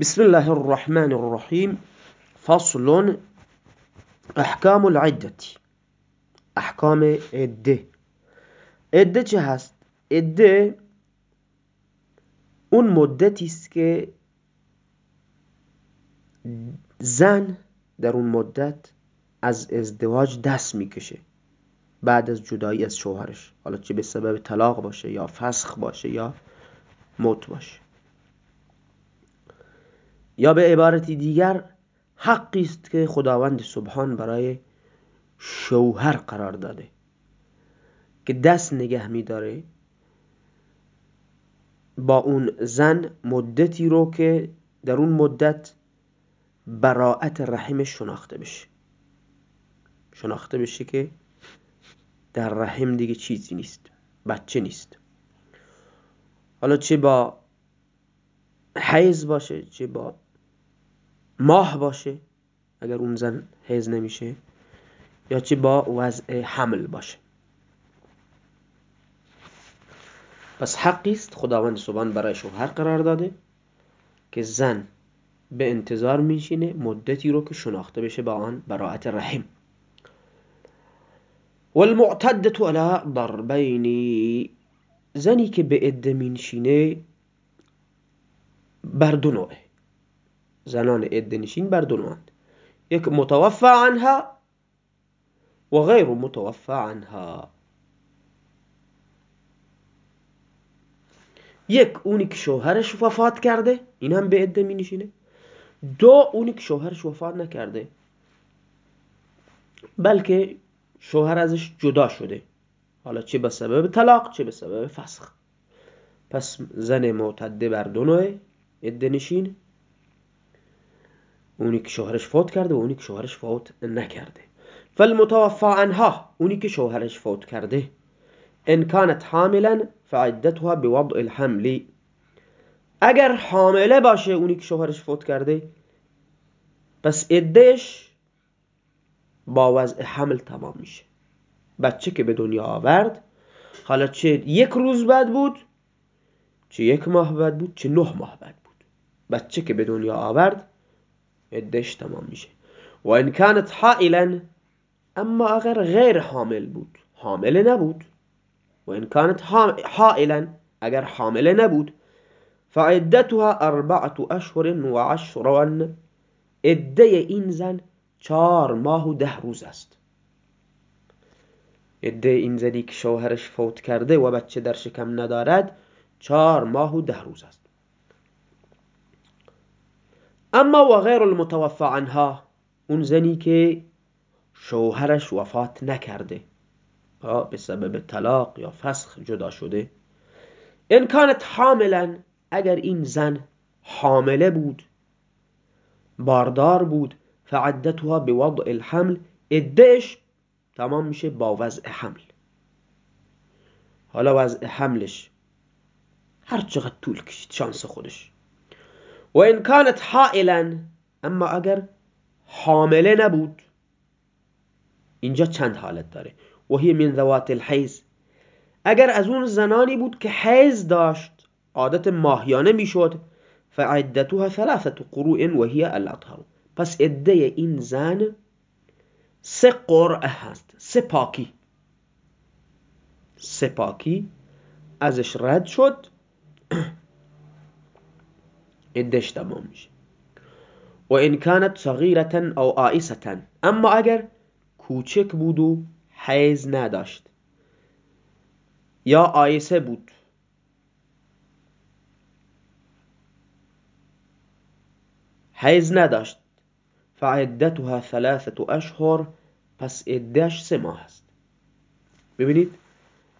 بسم الله الرحمن الرحیم فصل احکام العدتی احکام عده عده چه هست؟ عده اون مدتی است که زن در اون مدت از ازدواج دست می‌کشه بعد از جدایی از شوهرش حالا چه به سبب طلاق باشه یا فسخ باشه یا موت باشه یا به عبارتی دیگر حقی است که خداوند سبحان برای شوهر قرار داده که دست نگه میداره با اون زن مدتی رو که در اون مدت براعت رحمش شناخته بشه. شناخته بشه که در رحم دیگه چیزی نیست بچه نیست. حالا چه با حیز باشه چه با ماه باشه اگر اون زن حیز نمیشه یا چه با وضع حمل باشه. پس حقی است خداوند سبحان برای شوهر قرار داده که زن به انتظار میشینه مدتی رو که شناخته بشه با آن براعت رحم. والمعتدة على ضربین زنی که به عده مینشینه بر دو نوعه. زنان عده نشین بر دو نوعند. یک متوفى عنها و غیر متوفى عنها. یک اونی که شوهرش وفات کرده این هم به عده می نشینه. دو اونی که شوهرش وفات نکرده بلکه شوهر ازش جدا شده. حالا چه به سبب طلاق چه به سبب فسخ. پس زن معتده بر دو نوع عده نشین اونی که شوهرش فوت کرده و اونی که شوهرش فوت نکرده. فالمتوفى عنها اونی که شوهرش فوت کرده. ان كانت حاملا فعدتها بوضع الحمل. اگر حامله باشه اونی که شوهرش فوت کرده پس عدهش با وضع حمل تمام میشه. بچه که به دنیا آورد حالا چه یک روز بعد بود چه یک ماه بعد بود چه نه ماه بعد بود. بچه که به دنیا آورد عدهش تمام میشه. و این کانت حائلا اما اگر غیر حامل بود. حامله نبود. و این کانت حائلا اگر حامله نبود فعدتها اربعة اشهر و عشران عده این زن چهار ماه و ده روز است. عده این زنی که شوهرش فوت کرده و بچه در شکم ندارد چهار ماه و ده روز است. اما و غیر المتوفى عنها اون زنی که شوهرش وفات نکرده. به سبب طلاق یا فسخ جدا شده. ان کانت حاملا اگر این زن حامله بود باردار بود فعدتها بوضع الحمل ادهش تمام میشه با وضع حمل. حالا وضع حملش هر چقدر طول کشید شانس خودش. و ان کانت حائلا اما اگر حامله نبود اینجا چند حالت داره. و هی من ذوات الحیز اگر از اون زنانی بود که حیز داشت عادت ماهیانه می‌شد فعدتها ثلاثة قروء و هی الاطهر. پس عده این زن سه قرعه هست سه پاکی. سه پاکی ازش رد شد. عدش تمام میشه. و این کانت صغیرتا او آئستا اما اگر کوچک بود و حیز نداشت. یا آیسه بود. حیز نداشت. فعدتها ثلاثة اشهر پس عدهش سه ماه است. ببینید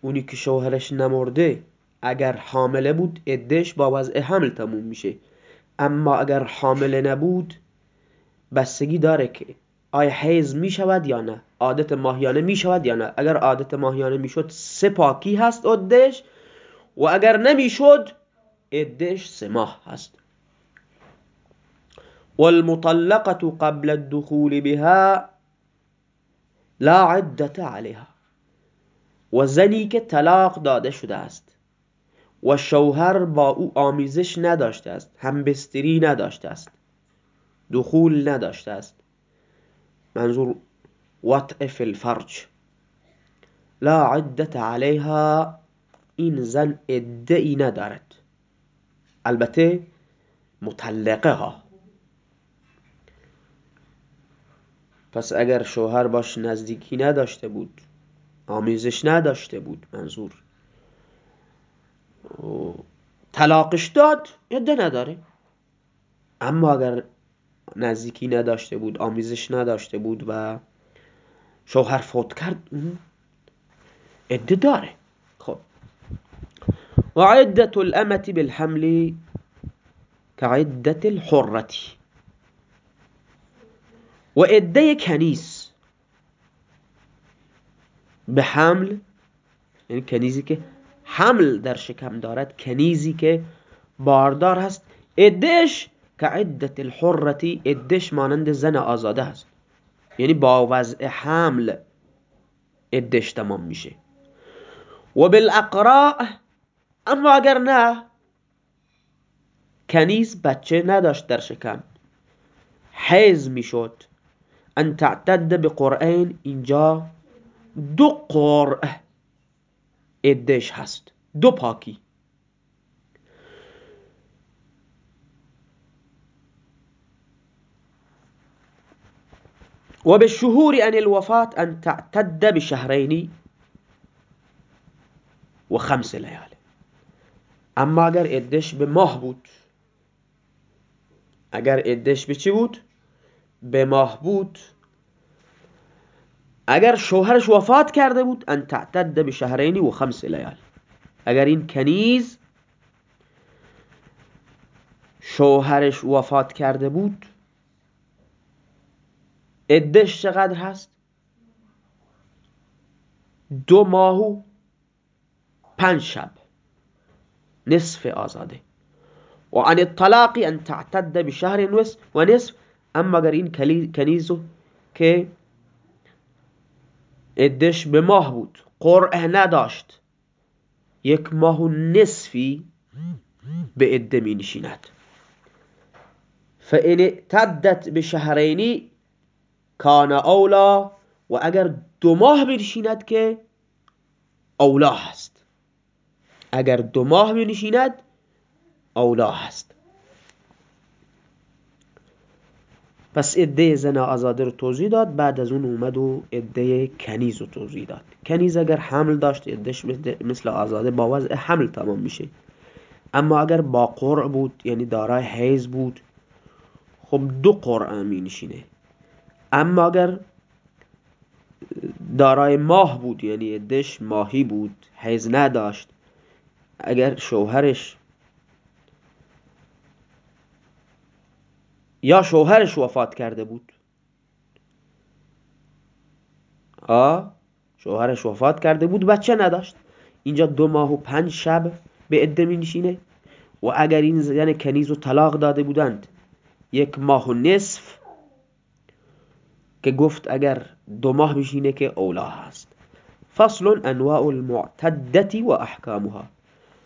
اونی که شوهرش نمرده اگر حامله بود عدهش با وضع حمل تموم میشه. اما اگر حامله نبود بستگی داره که آیا حیز می شود یا نه عادت ماهیانه می شود یا نه. اگر عادت ماهیانه می شد سه پاکی هست عدهش و اگر نمی شد عدهش سه ماه هست. والمطلقة قبل الدخول بها لا عدت عليها و زنی که طلاق داده شده است. و شوهر با او آمیزش نداشته است همبستری نداشته است دخول نداشته است. منظور وطع فی الفرج. لا عدت علیها این زن ادعی ندارد. البته مطلقه ها. پس اگر شوهر باش نزدیکی نداشته بود آمیزش نداشته بود منظور طلاقش داد عده نداره. اما اگر نزدیکی نداشته بود آمیزش نداشته بود و شوهر فوت کرد عده داره. خب. و عدت الامت بالحمل كعدت الحرة. و عده کنیز به حمل یعنی کنیزی که حمل در شکم دارد کنیزی که باردار هست. ادش که عدت الحرتی ادش مانند زن آزاده هست. یعنی با وضع حمل ادش تمام میشه. و بالاقراء اما اگر نه کنیز بچه نداشت در شکم. حیز می‌شد. ان تعتد به قرآن اینجا دو قرعه ادش هست. دو پاکی. وبالشهور به الوفاة أن تعتد بشهرين وخمس ليالي اما اگر ادش به ماه بود اگر ادش به چی بود؟ به ماه بود. اگر شوهرش وفات کرده بود ان تعتد به شهرین و خمس لیال. اگر این کنیز شوهرش وفات کرده بود ادش چقدر هست؟ دو ماه و پنج شب. نصف آزاده. و عن الطلاق ان تعتد بشهر و نصف. اما اگر این کنیزو که ادش به ماه بود. قرعه نداشت. یک ماه و نصفی به عده می نشیند. فان اعتدت به شهرینی کان اولا و اگر دو ماه بنشیند که اولا هست. اگر دو ماه بنشیند اولا هست. پس عده زن آزاده رو توضیح داد. بعد از اون اومد و عده کنیز رو توضیح داد. کنیز اگر حمل داشت عدهش مثل آزاده با وضع حمل تمام میشه. اما اگر با قرع بود یعنی دارای حیز بود خب دو قرع می نشینه اما اگر دارای ماه بود یعنی عدهش ماهی بود حیز نداشت اگر شوهرش یا شوهرش وفات کرده بود. آه شوهرش وفات کرده بود بچه نداشت. اینجا دو ماه و پنج شب به عده می نشینه. و اگر این زن کنیز و طلاق داده بودند یک ماه و نصف که گفت اگر دو ماه بشینه که اولا هست. فصل انواع المعتدتی و احکامها.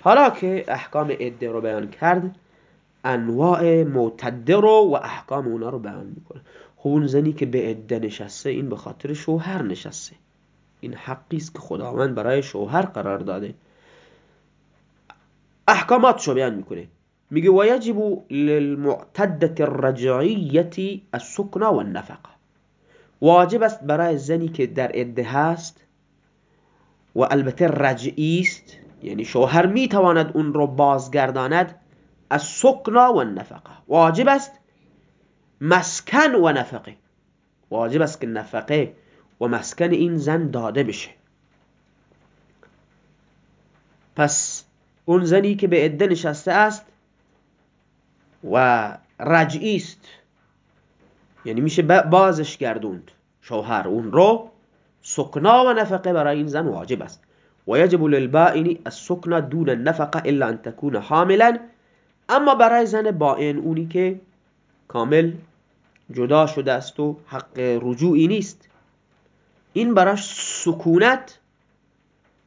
حالا که احکام عده رو بیان کرد انواع معتده رو و احکام اونا رو بیان می‌کنه. خب اون زنی که به عده نشسته این به خاطر شوهر نشسته. این حقی است که خداوند برای شوهر قرار داده. احکاماتشو بیان می‌کنه. میگه و یجب الرجعیة السکن و النفقه واجب است برای زنی که در عده هست و البته رجعی است یعنی شوهر می‌تواند اون رو بازگرداند السکنا و النفقه واجب است مسکن و نفقه. واجب است که نفقه و مسکن این زن داده بشه. پس اون زنی که به عده نشسته است و رجعی است. یعنی میشه بازش گردوند. شوهر اون رو سکنا و نفقه برای این زن واجب است. و یجب للبائن السکنا دون النفقه الا ان تكون حاملا اما برای زن بائن اونی که کامل جدا شده است و حق رجوعی نیست این براش سکونت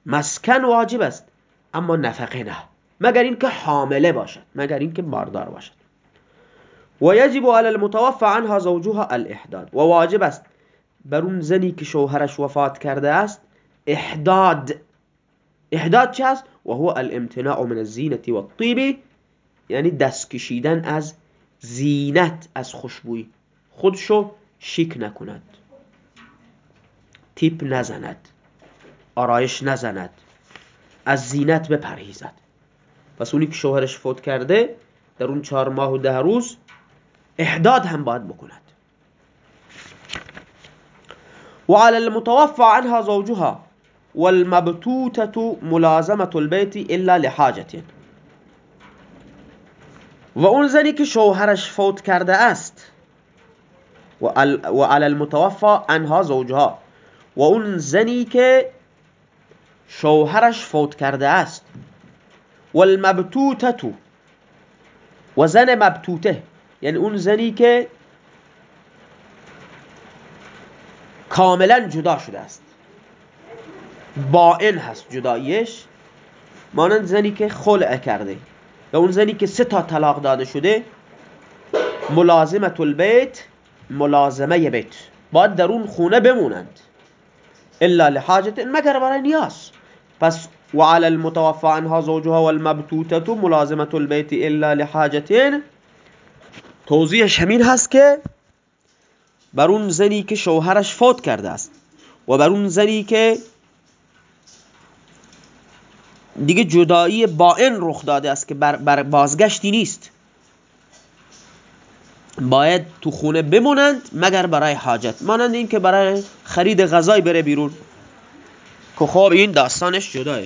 مسکن واجب است اما نفقه نه. مگر اینکه حامله باشد مگر اینکه باردار باشد. و یجب علی المتوفى عنها زوجها الاحداد. و واجب است بر اون زنی که شوهرش وفات کرده است احداد. احداد چه است؟ و هو الامتناع من الزینة و الطیب یعنی دست کشیدن از زینت از خوشبویی خودشو شیک نکند. تیپ نزند. آرایش نزند. از زینت بپرهیزد. پس اونی که شوهرش فوت کرده در اون چهار ماه و ده روز احداد هم باید بکند. وعلى المتوفى عنها زوجها. والمبتوتة ملازمة البيت إلا لحاجة. و اون زنی که شوهرش فوت کرده است. و على المتوفى عنها زوجها. و اون زنی که شوهرش فوت کرده است. والمبتوتة و زن مبتوته. یعنی اون زنی که کاملا جدا شده است. بائن هست جداییش. مانند زنی که خلع کرده. و اون زنی که سه تا طلاق داده شده ملازمت البیت ملازمه بیت باید در اون خونه بمونند الا لحاجت مگر برای نیاز پس وعلى المتوفى عنها زوجها والمبتوتة ملازمة البيت الا لحاجتين توضیحش همین هست که بر اون زنی که شوهرش فوت کرده است و بر اون زنی که دیگه جدایی این رخ داده است که بر, بازگشتی نیست. باید تو خونه بمونند مگر برای حاجت. مانند این که برای خرید غذای بره بیرون. که خب این داستانش جداه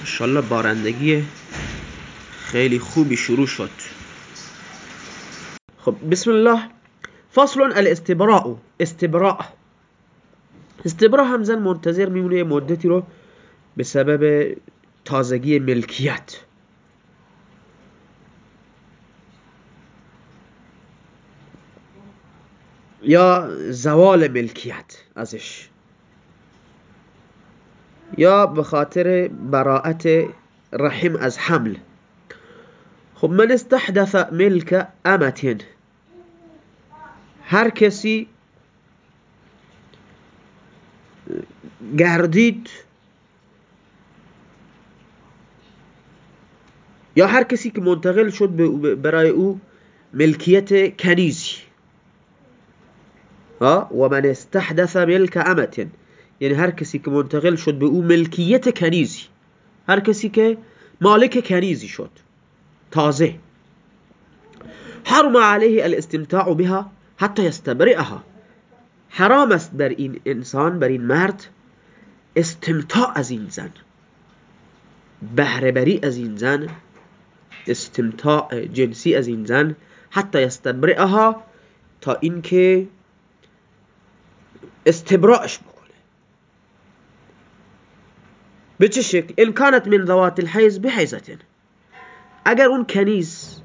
انشالله بارندگی خیلی خوبی شروع شد. خب بسم الله. فصل الاستبراء. استبراء. استبراء هم زن منتظر میمونه مدتی رو به سبب تازگی ملکیت. یا زوال ملکیت ازش. یا به خاطر براعت رحم از حمل. خب من استحدث ملک امتین هر کسی گردید یا هر کسی که منتقل شد برای او ملکیت کنیزی. و من استحدث ملک امتین یعنی هر کسی که منتقل شد به او ملکیت کنیزی. هر کسی که مالک کنیزی شد. تازه. حرم عليه الاستمتاع بها حتی یستبرئها. حرام است بر این انسان بر این مرد استمتاع از این زن. بهرهبری از این زن. استمتاع جنسی از این زن حتی یستبرئها تا اینکه استبراش بکنه. به چه شکل؟ ان كانت من ذوات الحیز بحیزتن اگر اون کنیز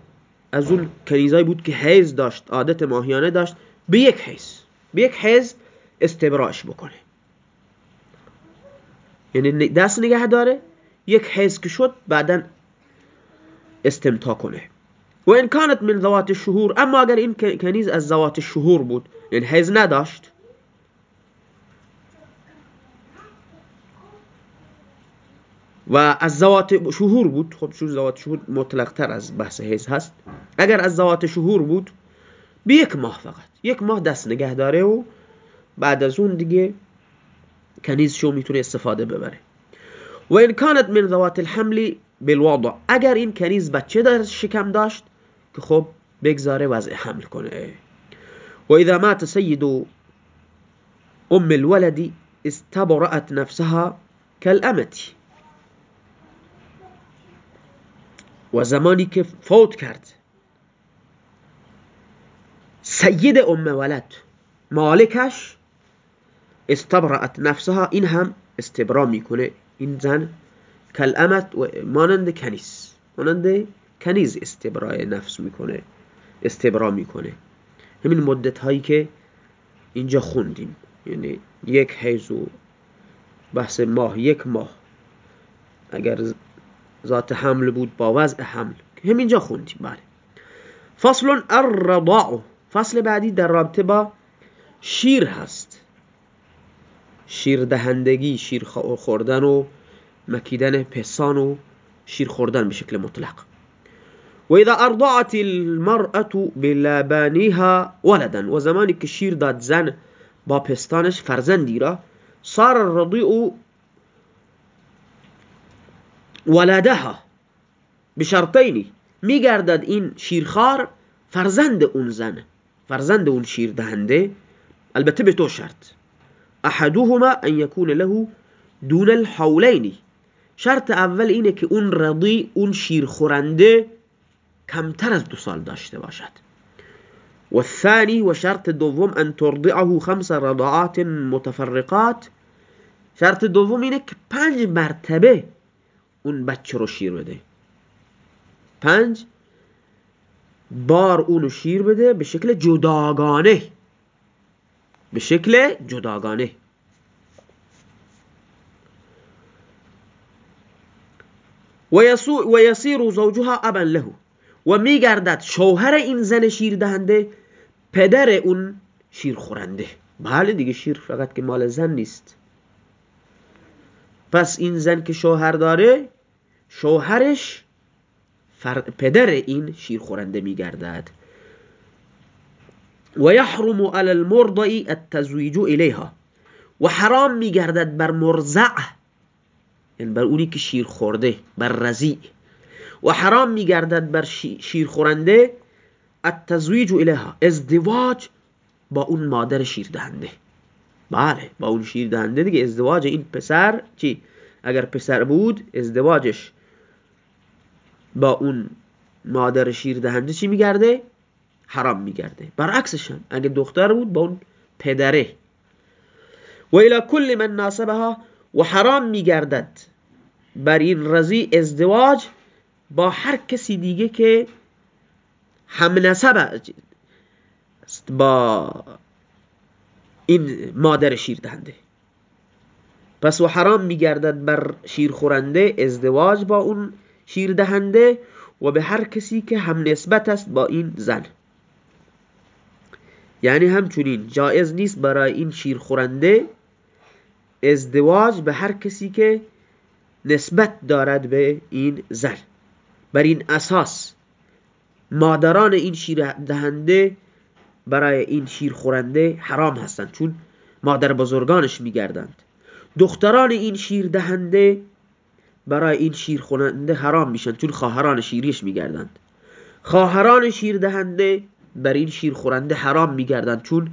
از اون کنیزایی بود که حیز داشت عادت ماهیانه داشت به یک حیز به یک حیز استبراش بکنه. یعنی دست نگه داره یک حیز که شد بعدا استمتاع کنه. و این کانت من ذوات الشهور اما اگر این کنیز از ذوات الشهور بود یعنی حیز نداشت و از زوات شهور بود خب چون زوات شهور مطلق تر از بحث حیز هست. اگر از زوات شهور بود به یک ماه فقط. یک ماه دست نگه داره و بعد از اون دیگه کنیز شو می‌تونه استفاده ببره. و این کانت من ذوات الحمل بالوضع. اگر این کنیز بچه در شکم داشت که خب بگذاره وضع حمل کنه. و اذا مات سید ام الولد استبرأت نفسها كالأمتی و زمانی که فوت کرد سید ام ولد مالکش استبرأت نفسها این هم استبرا می‌کنه. این زن کلامت و مانند کنیز. مانند کنیز استبرای نفس می‌کنه استبرا می‌کنه. همین مدت هایی که اینجا خوندیم. یعنی یک حیز و بحث ماه یک ماه. اگر ذات حمل بود با وضع حمل. همینجا خوندیم بله. فصل الرضاع فصل بعدی در رابطه با شیر هست. شیر دهندگی شیر خوردن و مکیدن پسان و شیر خوردن به شکل مطلق. و اذا ارضعت المرأة بلبانها ولدا و زمانی که شیر داد زن با پستانش فرزندی را صار الرضیع ولدها بشرطینی میگردد این شیرخوار فرزند اون زن فرزند اون شیر دهنده. البته به تو شرط. احدهما ان يكون له دون الحولین. شرط اول اینه که اون رضی اون شیر خورنده کمتر از دو سال داشته باشد. و الثانی و شرط دوم ان ترضعه خمس رضاعات متفرقات. شرط دوم اینه که پنج مرتبه اون بچه رو شیر بده. پنج بار اونو شیر بده به شکل جداگانه. به شکل جداگانه. و یسیر زوجها ابا له. و میگردد شوهر این زن شیر دهنده پدر اون شیر خورنده بله دیگه شیر فقط که مال زن نیست. پس این زن که شوهر داره شوهرش پدر این شیر خورنده میگردد. و یحرم علی المرضع التزویج الیها. و حرام میگردد بر مرزع یعنی بر اونی که شیر خورده بر رزیع و حرام میگردد بر شیر خورنده التزویج الیها ازدواج با اون مادر شیر دهنده. بله با اون شیر دهنده دیگه. ازدواج این پسر چی؟ اگر پسر بود ازدواجش با اون مادر شیر دهنده چی میگرده؟ حرام میگرده. برعکسش هم اگه دختر بود با اون پدره. و الى کل من ناسبها و حرام میگردد بر این رضی ازدواج با هر کسی دیگه که هم نسب با این مادر شیر دهنده پس و حرام میگردد بر شیر خورنده ازدواج با اون شیر دهنده و به هر کسی که هم نسبت است با این زن. یعنی همچنین جایز نیست برای این شیر خورنده ازدواج به هر کسی که نسبت دارد به این زن. بر این اساس مادران این شیر دهنده برای این شیر خورنده حرام هستند چون مادر بزرگانش میگردند. دختران این شیر دهنده برای این شیر خورنده حرام میشن چون خواهران شیریش میگردند. خواهران شیر دهنده بر این شیر خورنده حرام میگردند چون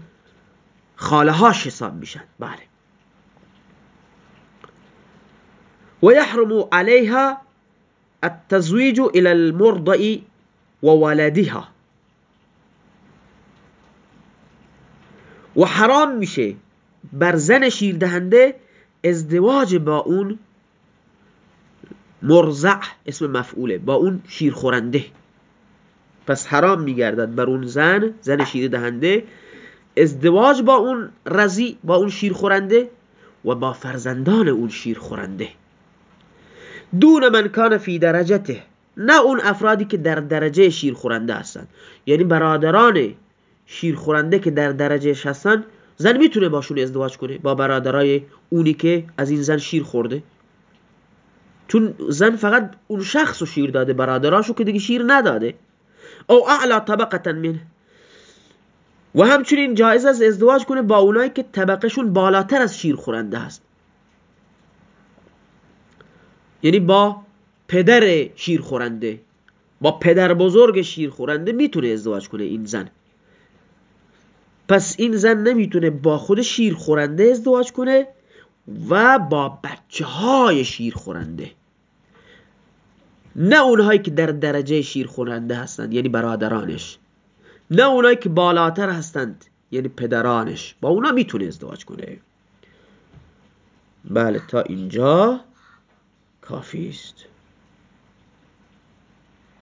خاله هاش حساب میشن. بله. و یحرم علیها التزویج الى المرضع و ولدها و حرام میشه بر زن شیر دهنده ازدواج با اون مرزع اسم مفعوله با اون شیر خورنده. پس حرام میگردد بر اون زن زن شیر دهنده ازدواج با اون رزی با اون شیر خورنده و با فرزندان اون شیر خورنده. دون من کان فی درجته. نه اون افرادی که در درجه شیر خورنده هستن. یعنی برادران شیر خورنده که در درجه هستن زن می‌تونه باشون ازدواج کنه با برادرای اونی که از این زن شیر خورده. چون زن فقط اون شخص رو شیر داده برادراشو که دیگه شیر نداده. او اعلا طبقتا منه. و همچنین جایز از ازدواج کنه با اونایی که طبقشون بالاتر از شیر خورنده هست. یعنی با پدر شیر خورنده با پدر بزرگ شیر خورنده می‌تونه ازدواج کنه این زن. پس این زن نمی‌تونه با خود شیر خورنده ازدواج کنه و با بچه های شیر خورنده نه اونهایی که در درجه شیر خورنده هستند یعنی برادرانش. نه اونهایی که بالاتر هستند یعنی پدرانش. با اونا می‌تونه ازدواج کنه. بله تا اینجا. کافی است